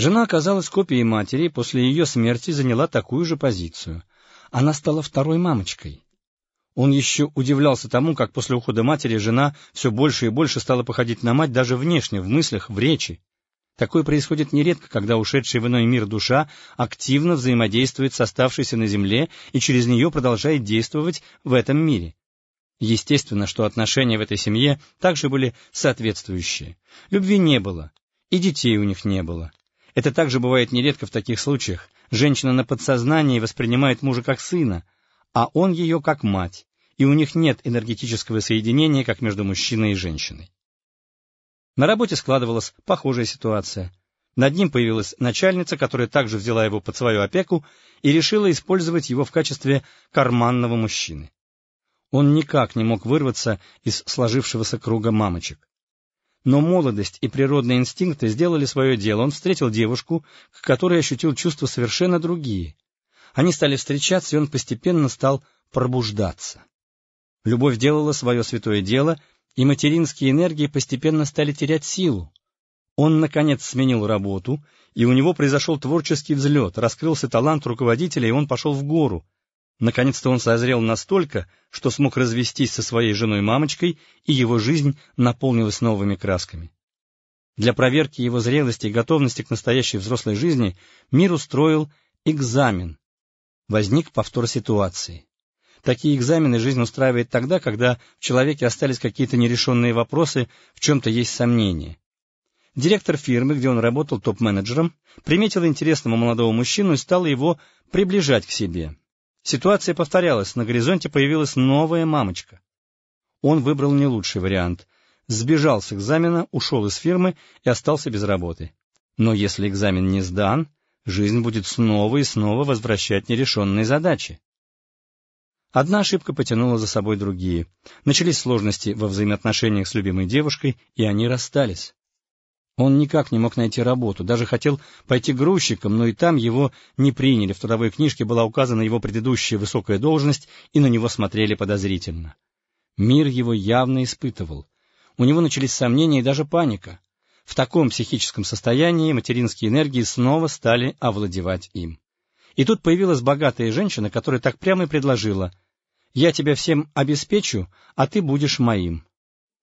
Жена оказалась копией матери и после ее смерти заняла такую же позицию. Она стала второй мамочкой. Он еще удивлялся тому, как после ухода матери жена все больше и больше стала походить на мать даже внешне, в мыслях, в речи. Такое происходит нередко, когда ушедшая в иной мир душа активно взаимодействует с оставшейся на земле и через нее продолжает действовать в этом мире. Естественно, что отношения в этой семье также были соответствующие. Любви не было, и детей у них не было. Это также бывает нередко в таких случаях. Женщина на подсознании воспринимает мужа как сына, а он ее как мать, и у них нет энергетического соединения, как между мужчиной и женщиной. На работе складывалась похожая ситуация. Над ним появилась начальница, которая также взяла его под свою опеку и решила использовать его в качестве карманного мужчины. Он никак не мог вырваться из сложившегося круга мамочек. Но молодость и природные инстинкты сделали свое дело. Он встретил девушку, к которой ощутил чувства совершенно другие. Они стали встречаться, и он постепенно стал пробуждаться. Любовь делала свое святое дело, и материнские энергии постепенно стали терять силу. Он, наконец, сменил работу, и у него произошел творческий взлет, раскрылся талант руководителя, и он пошел в гору — Наконец-то он созрел настолько, что смог развестись со своей женой-мамочкой, и его жизнь наполнилась новыми красками. Для проверки его зрелости и готовности к настоящей взрослой жизни мир устроил экзамен. Возник повтор ситуации. Такие экзамены жизнь устраивает тогда, когда в человеке остались какие-то нерешенные вопросы, в чем-то есть сомнения. Директор фирмы, где он работал топ-менеджером, приметил интересного молодого мужчину и стал его приближать к себе. Ситуация повторялась, на горизонте появилась новая мамочка. Он выбрал не лучший вариант. Сбежал с экзамена, ушел из фирмы и остался без работы. Но если экзамен не сдан, жизнь будет снова и снова возвращать нерешенные задачи. Одна ошибка потянула за собой другие. Начались сложности во взаимоотношениях с любимой девушкой, и они расстались. Он никак не мог найти работу, даже хотел пойти грузчиком, но и там его не приняли. В трудовой книжке была указана его предыдущая высокая должность, и на него смотрели подозрительно. Мир его явно испытывал. У него начались сомнения и даже паника. В таком психическом состоянии материнские энергии снова стали овладевать им. И тут появилась богатая женщина, которая так прямо и предложила «Я тебя всем обеспечу, а ты будешь моим».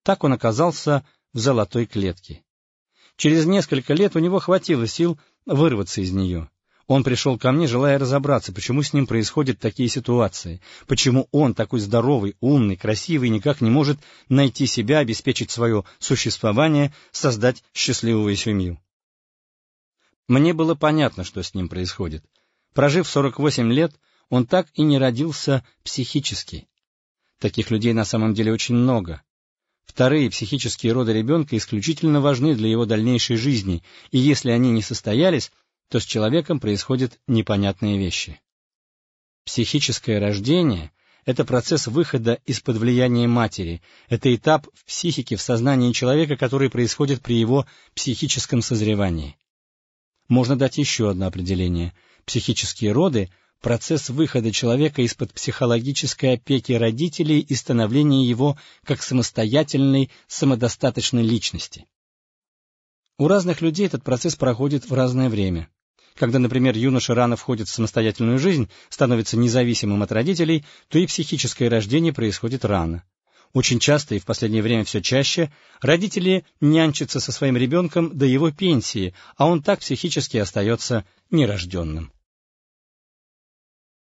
Так он оказался в золотой клетке. Через несколько лет у него хватило сил вырваться из нее. Он пришел ко мне, желая разобраться, почему с ним происходят такие ситуации, почему он, такой здоровый, умный, красивый, никак не может найти себя, обеспечить свое существование, создать счастливую семью. Мне было понятно, что с ним происходит. Прожив 48 лет, он так и не родился психически. Таких людей на самом деле очень много. Вторые психические роды ребенка исключительно важны для его дальнейшей жизни, и если они не состоялись, то с человеком происходят непонятные вещи. Психическое рождение — это процесс выхода из-под влияния матери, это этап в психике, в сознании человека, который происходит при его психическом созревании. Можно дать еще одно определение. Психические роды процесс выхода человека из-под психологической опеки родителей и становления его как самостоятельной, самодостаточной личности. У разных людей этот процесс проходит в разное время. Когда, например, юноша рано входит в самостоятельную жизнь, становится независимым от родителей, то и психическое рождение происходит рано. Очень часто и в последнее время все чаще родители нянчатся со своим ребенком до его пенсии, а он так психически остается нерожденным.